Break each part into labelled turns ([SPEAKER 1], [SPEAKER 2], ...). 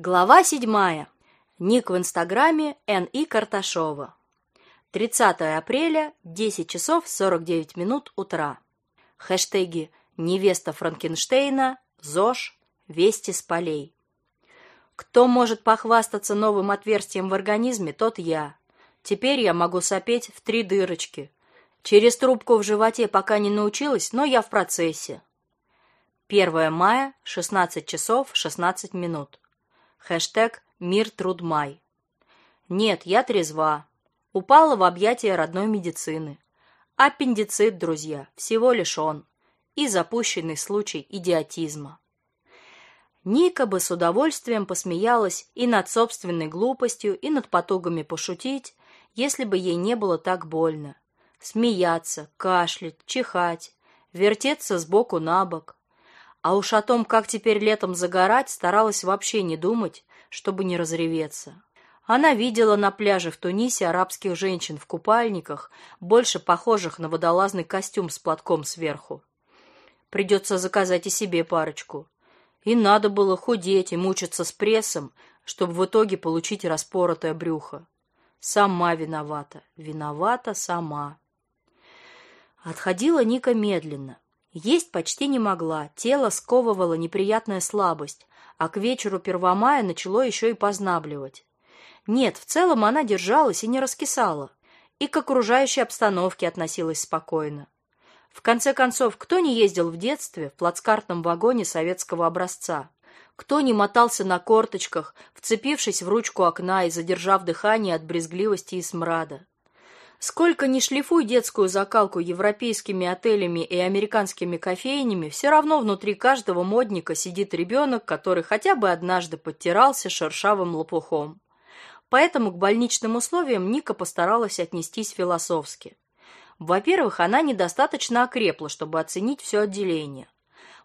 [SPEAKER 1] Глава седьмая. Ник в Инстаграме Н.И. Карташова. 30 апреля, 10 часов 49 минут утра. Хэштеги «Невеста Франкенштейна», «ЗОЖ», «Вести с полей». Кто может похвастаться новым отверстием в организме, тот я. Теперь я могу сопеть в три дырочки. Через трубку в животе пока не научилась, но я в процессе. 1 мая, 16 часов 16 минут. Хэштег «Мир Трудмай». Нет, я трезва. Упала в объятия родной медицины. Аппендицит, друзья, всего лишь он. И запущенный случай идиотизма. Ника бы с удовольствием посмеялась и над собственной глупостью, и над потугами пошутить, если бы ей не было так больно. Смеяться, кашлять, чихать, вертеться сбоку на бок, а уж о том, как теперь летом загорать, старалась вообще не думать, чтобы не разреветься. Она видела на пляже в Тунисе арабских женщин в купальниках, больше похожих на водолазный костюм с платком сверху. Придется заказать и себе парочку. И надо было худеть и мучиться с прессом, чтобы в итоге получить распоротое брюхо. Сама виновата, виновата сама. Отходила Ника медленно, есть почти не могла, тело сковывало неприятная слабость, а к вечеру Первомая начало еще и познабливать. Нет, в целом она держалась и не раскисала, и к окружающей обстановке относилась спокойно. В конце концов, кто не ездил в детстве в плацкартном вагоне советского образца? Кто не мотался на корточках, вцепившись в ручку окна и задержав дыхание от брезгливости и смрада? Сколько ни шлифуй детскую закалку европейскими отелями и американскими кофейнями, все равно внутри каждого модника сидит ребенок, который хотя бы однажды подтирался шершавым лопухом. Поэтому к больничным условиям Ника постаралась отнестись философски. Во-первых, она недостаточно окрепла, чтобы оценить все отделение.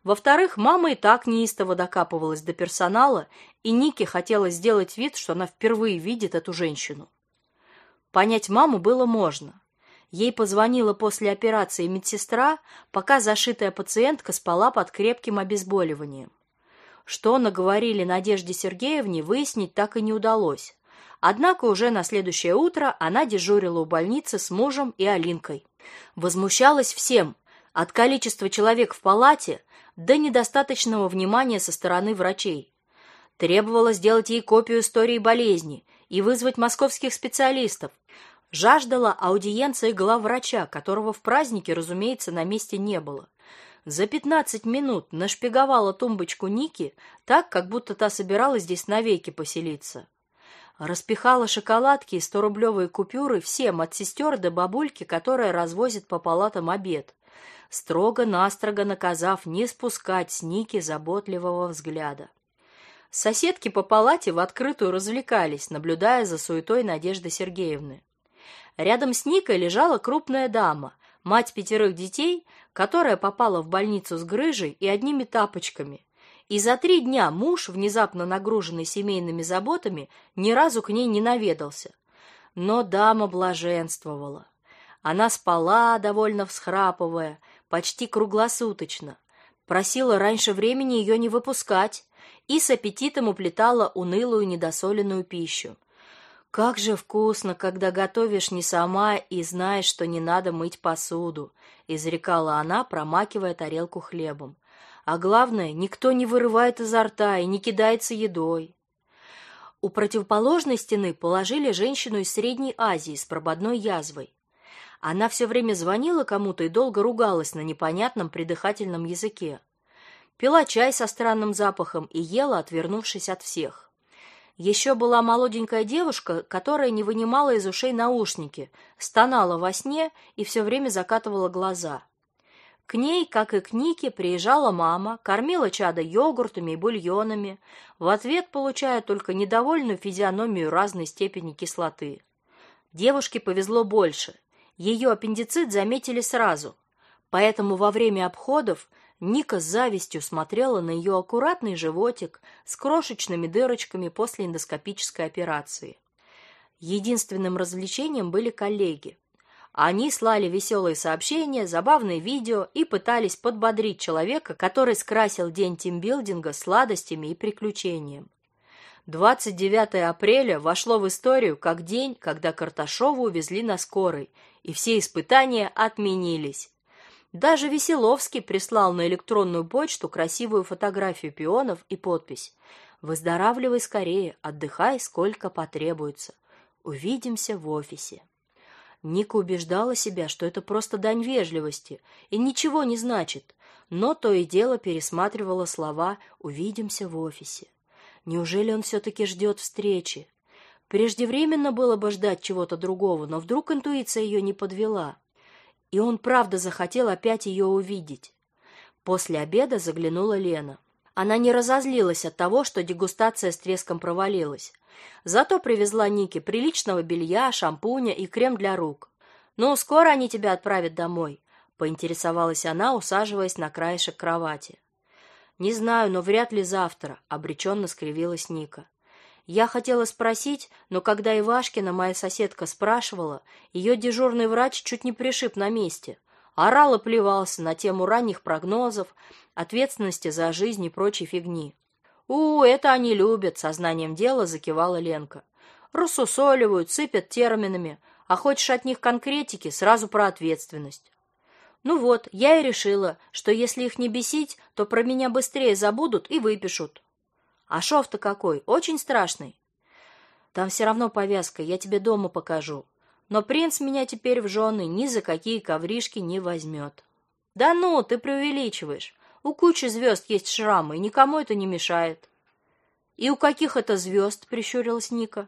[SPEAKER 1] Во-вторых, мама и так неистово докапывалась до персонала, и Нике хотелось сделать вид, что она впервые видит эту женщину. Понять маму было можно. Ей позвонила после операции медсестра, пока зашитая пациентка спала под крепким обезболиванием. Что наговорили Надежде Сергеевне, выяснить так и не удалось. Однако уже на следующее утро она дежурила у больницы с мужем и Алинкой. Возмущалась всем, от количества человек в палате до недостаточного внимания со стороны врачей. Требовала сделать ей копию истории болезни и вызвать московских специалистов. Жаждала аудиенции главврача, которого в празднике, разумеется, на месте не было. За пятнадцать минут нашпиговала тумбочку Ники так, как будто та собиралась здесь навеки поселиться. Распихала шоколадки и сторублевые купюры всем, от сестер до бабульки, которая развозит по палатам обед, строго-настрого наказав не спускать с Ники заботливого взгляда. Соседки по палате в открытую развлекались, наблюдая за суетой Надежды Сергеевны. Рядом с Никой лежала крупная дама, мать пятерых детей, которая попала в больницу с грыжей и одними тапочками. И за три дня муж, внезапно нагруженный семейными заботами, ни разу к ней не наведался. Но дама блаженствовала. Она спала, довольно всхрапывая, почти круглосуточно. Просила раньше времени ее не выпускать, и с аппетитом уплетала унылую недосоленную пищу. Как же вкусно, когда готовишь не сама и знаешь, что не надо мыть посуду, изрекала она, промакивая тарелку хлебом. А главное, никто не вырывает изо рта и не кидается едой. У противоположной стены положили женщину из Средней Азии с прободной язвой. Она все время звонила кому-то и долго ругалась на непонятном придыхательном языке пила чай со странным запахом и ела, отвернувшись от всех. Еще была молоденькая девушка, которая не вынимала из ушей наушники, стонала во сне и все время закатывала глаза. К ней, как и к Нике, приезжала мама, кормила чада йогуртами и бульонами, в ответ получая только недовольную физиономию разной степени кислоты. Девушке повезло больше. Ее аппендицит заметили сразу, поэтому во время обходов Ника с завистью смотрела на ее аккуратный животик с крошечными дырочками после эндоскопической операции. Единственным развлечением были коллеги. Они слали веселые сообщения, забавные видео и пытались подбодрить человека, который скрасил день тимбилдинга сладостями и приключением. 29 апреля вошло в историю как день, когда Карташову увезли на скорой, и все испытания отменились. Даже Веселовский прислал на электронную почту красивую фотографию пионов и подпись «Выздоравливай скорее, отдыхай сколько потребуется. Увидимся в офисе». Ника убеждала себя, что это просто дань вежливости и ничего не значит, но то и дело пересматривала слова «увидимся в офисе». Неужели он все-таки ждет встречи? Преждевременно было бы ждать чего-то другого, но вдруг интуиция ее не подвела. И он правда захотел опять ее увидеть. После обеда заглянула Лена. Она не разозлилась от того, что дегустация с треском провалилась. Зато привезла Нике приличного белья, шампуня и крем для рук. «Ну, скоро они тебя отправят домой», — поинтересовалась она, усаживаясь на краешек кровати. «Не знаю, но вряд ли завтра», — обреченно скривилась Ника. Я хотела спросить, но когда Ивашкина, моя соседка, спрашивала, ее дежурный врач чуть не пришиб на месте. Орал и плевался на тему ранних прогнозов, ответственности за жизнь и прочей фигни. «У, это они любят», — сознанием дела закивала Ленка. «Рассусоливают, сыпят терминами, а хочешь от них конкретики, сразу про ответственность. Ну вот, я и решила, что если их не бесить, то про меня быстрее забудут и выпишут. А шов-то какой, очень страшный. Там все равно повязка, я тебе дома покажу. Но принц меня теперь в жены ни за какие ковришки не возьмет. Да ну, ты преувеличиваешь. У кучи звезд есть шрамы, и никому это не мешает. И у каких это звезд? Прищурилась Ника.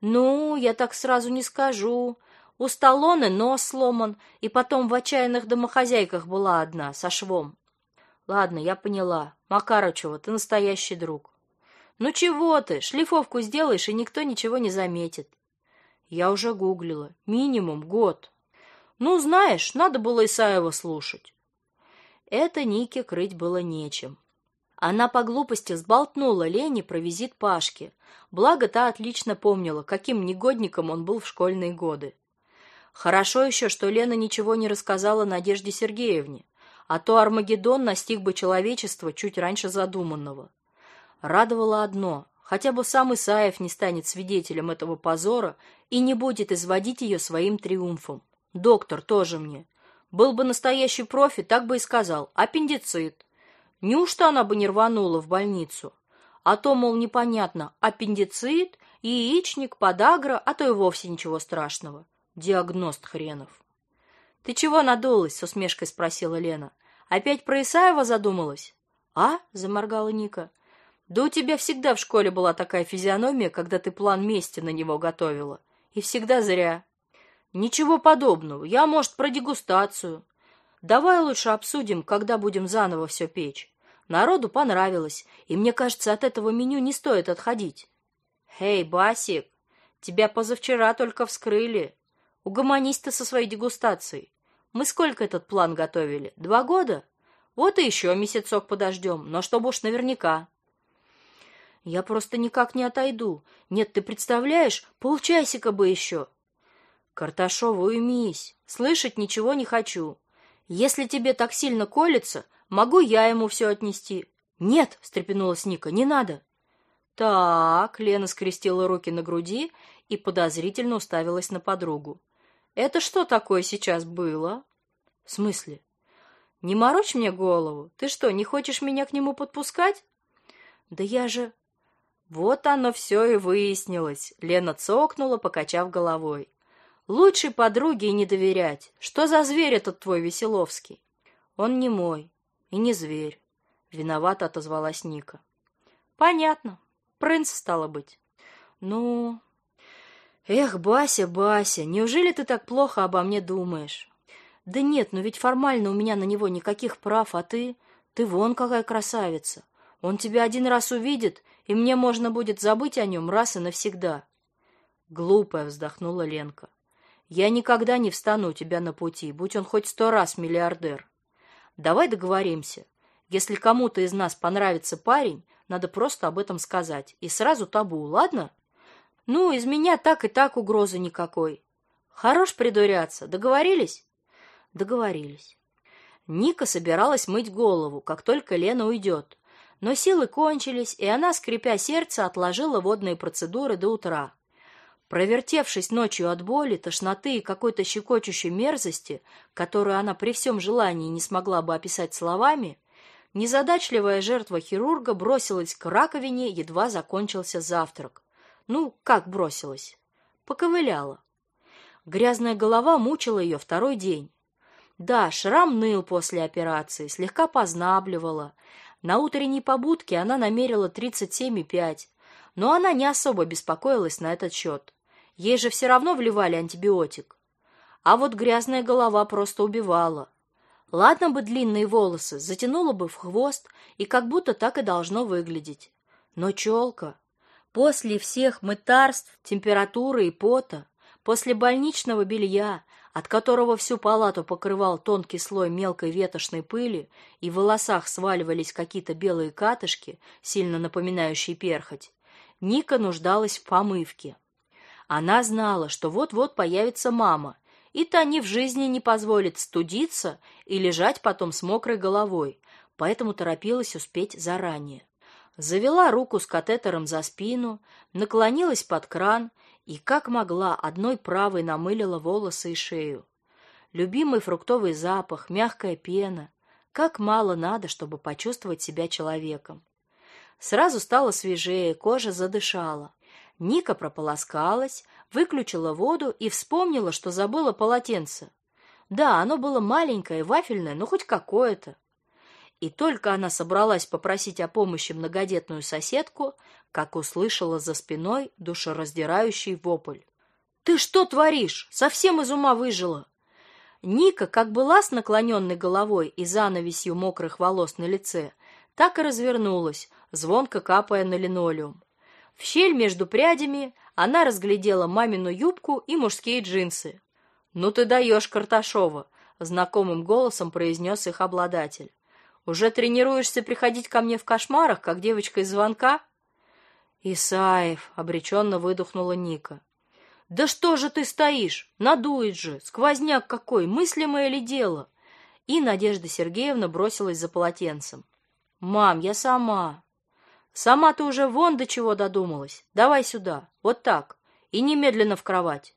[SPEAKER 1] Ну, я так сразу не скажу. У Сталлоне нос сломан, и потом в отчаянных домохозяйках была одна, со швом. Ладно, я поняла. Макарычева, ты настоящий друг. Ну чего ты, шлифовку сделаешь, и никто ничего не заметит. Я уже гуглила. Минимум год. Ну, знаешь, надо было Исаева слушать. Это Нике крыть было нечем. Она по глупости сболтнула Лене про визит Пашки. Благо, та отлично помнила, каким негодником он был в школьные годы. Хорошо еще, что Лена ничего не рассказала Надежде Сергеевне, а то Армагеддон настиг бы человечество чуть раньше задуманного. Радовало одно — хотя бы сам Исаев не станет свидетелем этого позора и не будет изводить ее своим триумфом. Доктор тоже мне. Был бы настоящий профи, так бы и сказал. Аппендицит. Неужто она бы не рванула в больницу? А то, мол, непонятно, аппендицит, яичник, подагра, а то и вовсе ничего страшного. Диагност хренов. Ты чего надулась? с усмешкой спросила Лена. Опять про Исаева задумалась? А? заморгала Ника. Да у тебя всегда в школе была такая физиономия, когда ты план мести на него готовила. И всегда зря. Ничего подобного. Я, может, про дегустацию. Давай лучше обсудим, когда будем заново все печь. Народу понравилось, и мне кажется, от этого меню не стоит отходить. Эй, Басик, тебя позавчера только вскрыли. Угомонись ты со своей дегустацией. Мы сколько этот план готовили? Два года? Вот и еще месяцок подождем, но чтобы уж наверняка. Я просто никак не отойду. Нет, ты представляешь, полчасика бы еще. Карташова, уймись. Слышать ничего не хочу. Если тебе так сильно колется, могу я ему все отнести. Нет, встрепенулась Ника, не надо. Так, Лена скрестила руки на груди и подозрительно уставилась на подругу. Это что такое сейчас было? В смысле? Не морочь мне голову. Ты что, не хочешь меня к нему подпускать? Да я же... Вот оно все и выяснилось. Лена цокнула, покачав головой. Лучшей подруге и не доверять. Что за зверь этот твой Веселовский? Он не мой и не зверь. Виновато отозвалась Ника. Понятно. Принц стало быть. Ну, Эх, Бася, Бася, неужели ты так плохо обо мне думаешь? Да нет, но ведь формально у меня на него никаких прав, а ты... Ты вон какая красавица. Он тебя один раз увидит, и мне можно будет забыть о нем раз и навсегда. Глупая вздохнула Ленка. Я никогда не встану у тебя на пути, будь он хоть сто раз миллиардер. Давай договоримся. Если кому-то из нас понравится парень, надо просто об этом сказать. И сразу табу, ладно? Ну, из меня так и так угрозы никакой. Хорош придуряться. Договорились? Договорились. Ника собиралась мыть голову, как только Лена уйдет. Но силы кончились, и она, скрипя сердце, отложила водные процедуры до утра. Провертевшись ночью от боли, тошноты и какой-то щекочущей мерзости, которую она при всем желании не смогла бы описать словами, незадачливая жертва хирурга бросилась к раковине, едва закончился завтрак. Ну, как бросилась? Поковыляла. Грязная голова мучила ее второй день. Да, шрам ныл после операции, слегка познабливала. На утренней побудке она намерила 37,5, но она не особо беспокоилась на этот счет. Ей же все равно вливали антибиотик. А вот грязная голова просто убивала. Ладно бы длинные волосы, затянула бы в хвост, и как будто так и должно выглядеть. Но челка... После всех мытарств, температуры и пота, после больничного белья, от которого всю палату покрывал тонкий слой мелкой ветошной пыли, и в волосах сваливались какие-то белые катышки, сильно напоминающие перхоть, Ника нуждалась в помывке. Она знала, что вот-вот появится мама, и та ни в жизни не позволит студиться и лежать потом с мокрой головой, поэтому торопилась успеть заранее. Завела руку с катетером за спину, наклонилась под кран и, как могла, одной правой намылила волосы и шею. Любимый фруктовый запах, мягкая пена. Как мало надо, чтобы почувствовать себя человеком. Сразу стало свежее, кожа задышала. Ника прополоскалась, выключила воду и вспомнила, что забыла полотенце. Да, оно было маленькое, вафельное, но хоть какое-то. И только она собралась попросить о помощи многодетную соседку, как услышала за спиной душераздирающий вопль. «Ты что творишь? Совсем из ума выжила!» Ника, как была с наклоненной головой и занавесью мокрых волос на лице, так и развернулась, звонко капая на линолеум. В щель между прядями она разглядела мамину юбку и мужские джинсы. «Ну ты даешь, Карташова!» — знакомым голосом произнес их обладатель. Уже тренируешься приходить ко мне в кошмарах, как девочка из звонка? Исаев, обреченно выдохнула Ника. Да что же ты стоишь? Надует же, сквозняк какой, мыслимое ли дело? И Надежда Сергеевна бросилась за полотенцем. Мам, я сама. Сама ты уже вон до чего додумалась. Давай сюда, вот так, и немедленно в кровать.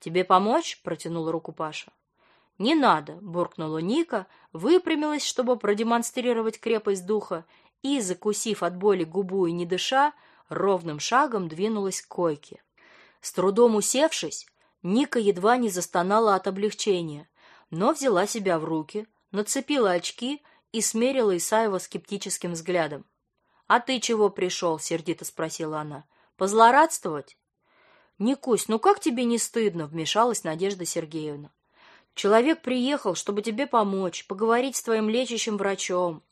[SPEAKER 1] Тебе помочь? протянула руку Паша. «Не надо!» — буркнула Ника, выпрямилась, чтобы продемонстрировать крепость духа, и, закусив от боли губу и не дыша, ровным шагом двинулась к койке. С трудом усевшись, Ника едва не застонала от облегчения, но взяла себя в руки, нацепила очки и смерила Исаева скептическим взглядом. «А ты чего пришел?» — сердито спросила она. «Позлорадствовать?» «Никусь, ну как тебе не стыдно?» — вмешалась Надежда Сергеевна. Человек приехал, чтобы тебе помочь, поговорить с твоим лечащим врачом.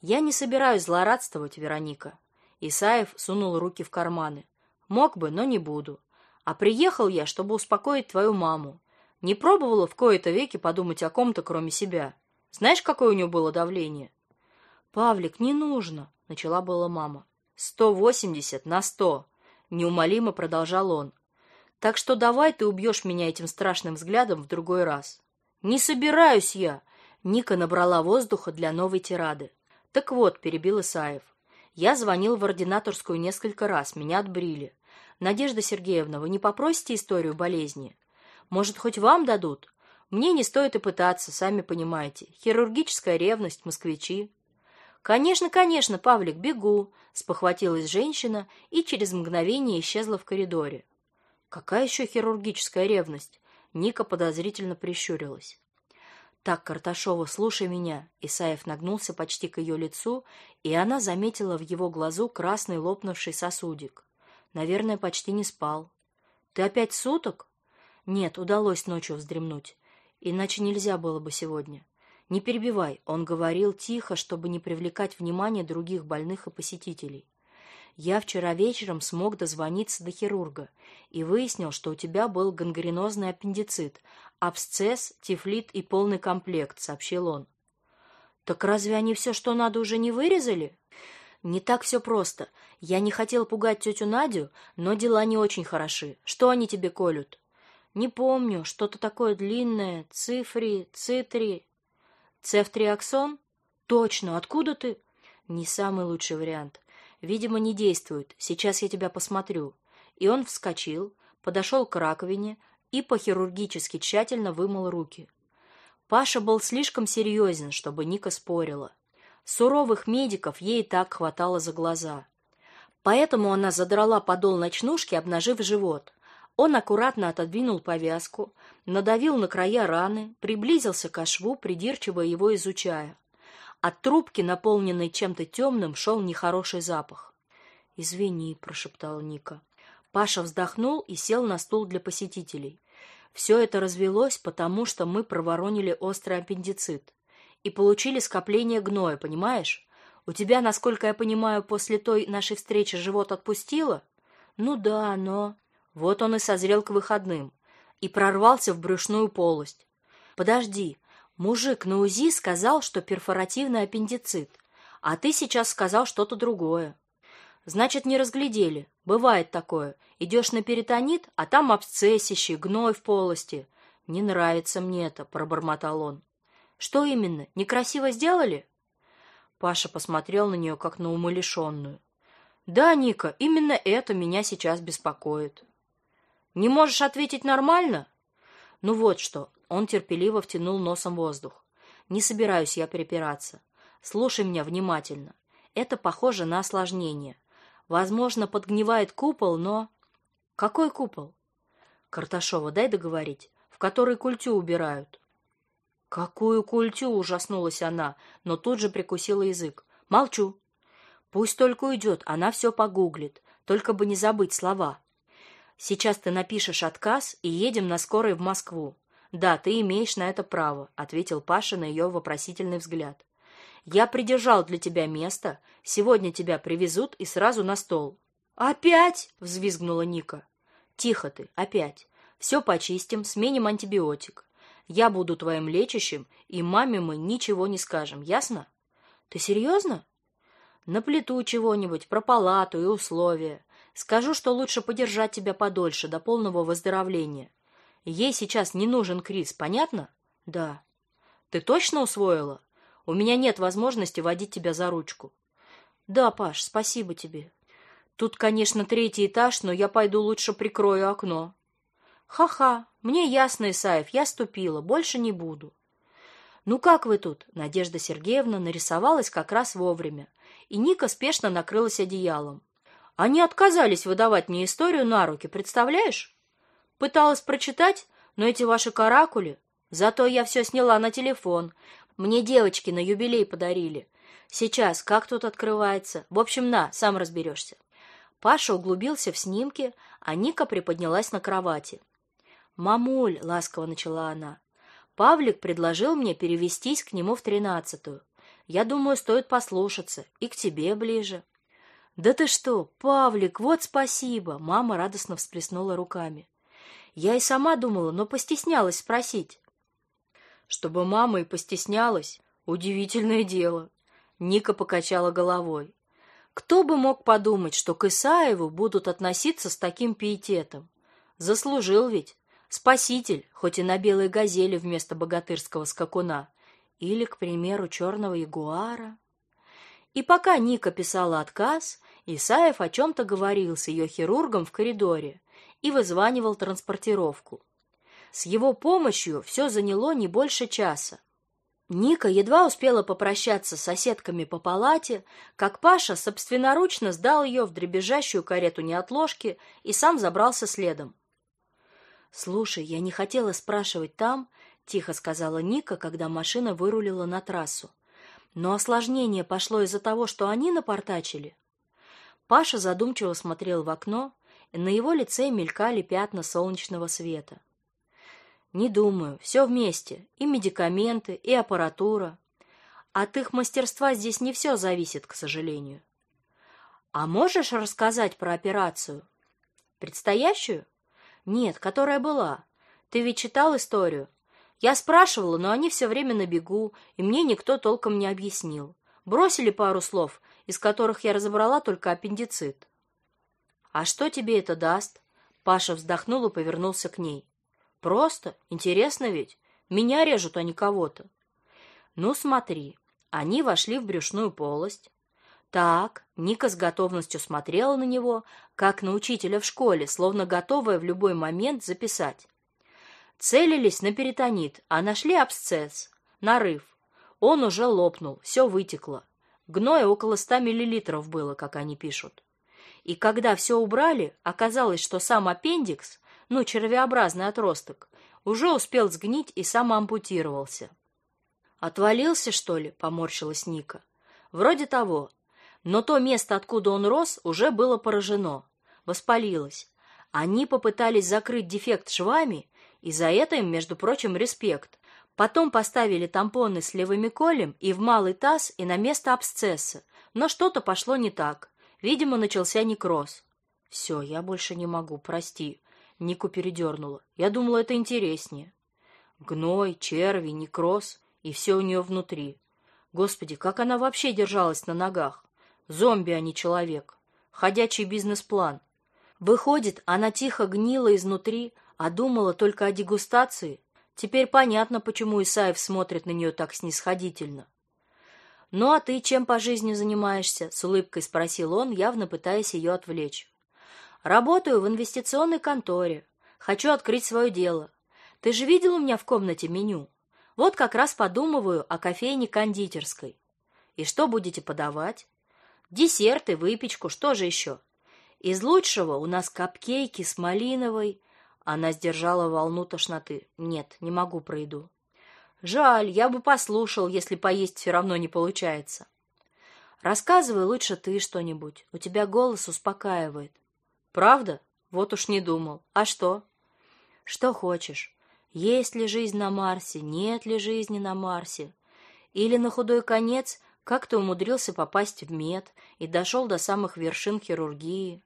[SPEAKER 1] Я не собираюсь злорадствовать, Вероника. Исаев сунул руки в карманы. Мог бы, но не буду. А приехал я, чтобы успокоить твою маму. Не пробовала в кои-то веки подумать о ком-то, кроме себя. Знаешь, какое у нее было давление? Павлик, не нужно, начала была мама. Сто восемьдесят на сто, неумолимо продолжал он. Так что давай ты убьешь меня этим страшным взглядом в другой раз. Не собираюсь я. Ника набрала воздуха для новой тирады. Так вот, перебил Исаев. Я звонил в ординаторскую несколько раз, меня отбрили. Надежда Сергеевна, вы не попросите историю болезни? Может, хоть вам дадут? Мне не стоит и пытаться, сами понимаете. Хирургическая ревность, москвичи. Конечно, конечно, Павлик, бегу, спохватилась женщина и через мгновение исчезла в коридоре. Какая еще хирургическая ревность? Ника подозрительно прищурилась. Так, Карташова, слушай меня. Исаев нагнулся почти к ее лицу, и она заметила в его глазу красный лопнувший сосудик. Наверное, почти не спал. Ты опять суток? Нет, удалось ночью вздремнуть. Иначе нельзя было бы сегодня. Не перебивай, он говорил тихо, чтобы не привлекать внимание других больных и посетителей. Я вчера вечером смог дозвониться до хирурга и выяснил, что у тебя был гангренозный аппендицит, абсцесс, тифлит и полный комплект, сообщил он. Так разве они все, что надо, уже не вырезали? Не так все просто. Я не хотел пугать тетю Надю, но дела не очень хороши. Что они тебе колют? Не помню, что-то такое длинное, цифри, цитри. Цефтриаксон? Точно, откуда ты? Не самый лучший вариант. Видимо, не действует. Сейчас я тебя посмотрю. И он вскочил, подошел к раковине и по-хирургически тщательно вымыл руки. Паша был слишком серьезен, чтобы Ника спорила. Суровых медиков ей так хватало за глаза. Поэтому она задрала подол ночнушки, обнажив живот. Он аккуратно отодвинул повязку, надавил на края раны, приблизился к шву, придирчиво его изучая. От трубки, наполненной чем-то темным, шел нехороший запах. «Извини», — прошептал Ника. Паша вздохнул и сел на стул для посетителей. Все это развелось, потому что мы проворонили острый аппендицит и получили скопление гноя, понимаешь? У тебя, насколько я понимаю, после той нашей встречи живот отпустило? Ну да, но... Вот он и созрел к выходным и прорвался в брюшную полость. Подожди, мужик на УЗИ сказал, что перфоративный аппендицит, а ты сейчас сказал что-то другое. Значит, не разглядели. Бывает такое. Идешь на перитонит, а там абсцессище, гной в полости. Не нравится мне это, пробормотал он. Что именно? Некрасиво сделали? Паша посмотрел на нее, как на умалишенную. Да, Ника, именно это меня сейчас беспокоит. Не можешь ответить нормально? Ну вот что. Он терпеливо втянул носом воздух. Не собираюсь я припираться. Слушай меня внимательно. Это похоже на осложнение. Возможно, подгнивает купол, но... Какой купол? Карташова, дай договорить. В который культю убирают. Какую культю? Ужаснулась она, но тут же прикусила язык. Молчу. Пусть только уйдет, она все погуглит. Только бы не забыть слова. Сейчас ты напишешь отказ и едем на скорой в Москву. Да, ты имеешь на это право, ответил Паша на ее вопросительный взгляд. Я придержал для тебя место. Сегодня тебя привезут и сразу на стол. Опять? взвизгнула Ника. Тихо ты, опять. Все почистим, сменим антибиотик. Я буду твоим лечащим, и маме мы ничего не скажем, ясно? Ты серьезно? Наплету чего-нибудь про палату и условия. Скажу, что лучше подержать тебя подольше, до полного выздоровления. Ей сейчас не нужен Крис, понятно? Да. Ты точно усвоила? У меня нет возможности водить тебя за ручку. Да, Паш, спасибо тебе. Тут, конечно, третий этаж, но я пойду лучше прикрою окно. Ха-ха, мне ясно, Исаев, я ступила, больше не буду. Ну как вы тут? Надежда Сергеевна нарисовалась как раз вовремя, и Ника спешно накрылась одеялом. Они отказались выдавать мне историю на руки, представляешь? Пыталась прочитать, но эти ваши каракули... Зато я все сняла на телефон, мне девочки на юбилей подарили. Сейчас, как тут открывается? В общем, на, сам разберешься. Паша углубился в снимки, а Ника приподнялась на кровати. «Мамуль», — ласково начала она, — «Павлик предложил мне перевестись к нему в тринадцатую. Я думаю, стоит послушаться, и к тебе ближе». «Да ты что, Павлик, вот спасибо!» Мама радостно всплеснула руками. «Я и сама думала, но постеснялась спросить. Чтобы мама и постеснялась, удивительное дело. Ника покачала головой. Кто бы мог подумать, что к Исаеву будут относиться с таким пиететом? Заслужил ведь. Спаситель, хоть и на белой газели вместо богатырского скакуна. Или, к примеру, черного ягуара. И пока Ника писала отказ, Исаев о чем-то говорил с ее хирургом в коридоре и вызванивал транспортировку. С его помощью все заняло не больше часа. Ника едва успела попрощаться с соседками по палате, как Паша собственноручно сдал ее в дребезжащую карету неотложки и сам забрался следом. «Слушай, я не хотела спрашивать там», — тихо сказала Ника, когда машина вырулила на трассу. «Но осложнение пошло из-за того, что они напортачили». Паша задумчиво смотрел в окно, на его лице мелькали пятна солнечного света. Не думаю, все вместе. И медикаменты, и аппаратура. От их мастерства здесь не все зависит, к сожалению. А можешь рассказать про операцию? Предстоящую? Нет, которая была. Ты ведь читал историю? Я спрашивала, но они все время на бегу, и мне никто толком не объяснил. Бросили пару слов, из которых я разобрала только аппендицит. А что тебе это даст? Паша вздохнул и повернулся к ней. Просто, интересно ведь. Меня режут, а не кого-то. Ну, смотри. Они вошли в брюшную полость. Так, Ника с готовностью смотрела на него, как на учителя в школе, словно готовая в любой момент записать. Целились на перитонит, а нашли абсцесс, нарыв. Он уже лопнул, все вытекло. Гноя около ста миллилитров было, как они пишут. И когда все убрали, оказалось, что сам аппендикс, ну, червеобразный отросток, уже успел сгнить и сам ампутировался. «Отвалился, что ли?» — поморщилась Ника. «Вроде того. Но то место, откуда он рос, уже было поражено. Воспалилось. Они попытались закрыть дефект швами, и за это им, между прочим, респект. Потом поставили тампоны с левомиколем и в малый таз, и на место абсцесса. Но что-то пошло не так. Видимо, начался некроз. Все, я больше не могу, прости. Нику передернула. Я думала, это интереснее. Гной, черви, некроз, и все у нее внутри. Господи, как она вообще держалась на ногах? Зомби, а не человек. Ходячий бизнес-план. Выходит, она тихо гнила изнутри, а думала только о дегустации. Теперь понятно, почему Исаев смотрит на нее так снисходительно. «Ну а ты чем по жизни занимаешься?» — с улыбкой спросил он, явно пытаясь ее отвлечь. «Работаю в инвестиционной конторе. Хочу открыть свое дело. Ты же видел у меня в комнате меню? Вот как раз подумываю о кофейне кондитерской. И что будете подавать? Десерты, выпечку, что же еще? Из лучшего у нас капкейки с малиновой. Она сдержала волну тошноты. Нет, не могу про еду. Жаль, я бы послушал, если поесть все равно не получается. Рассказывай лучше ты что-нибудь. У тебя голос успокаивает. Правда? Вот уж не думал. А что? Что хочешь. Есть ли жизнь на Марсе, нет ли жизни на Марсе? Или на худой конец как ты умудрился попасть в мед и дошел до самых вершин хирургии?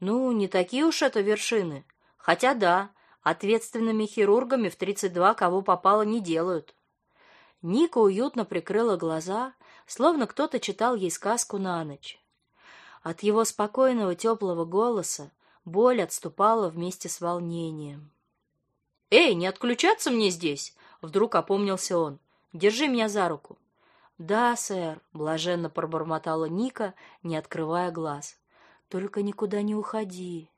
[SPEAKER 1] Ну, не такие уж это вершины. Хотя да, ответственными хирургами в 32 кого попало не делают. Ника уютно прикрыла глаза, словно кто-то читал ей сказку на ночь. От его спокойного теплого голоса боль отступала вместе с волнением. «Эй, не отключаться мне здесь!» — вдруг опомнился он. «Держи меня за руку». «Да, сэр», — блаженно пробормотала Ника, не открывая глаз. «Только никуда не уходи».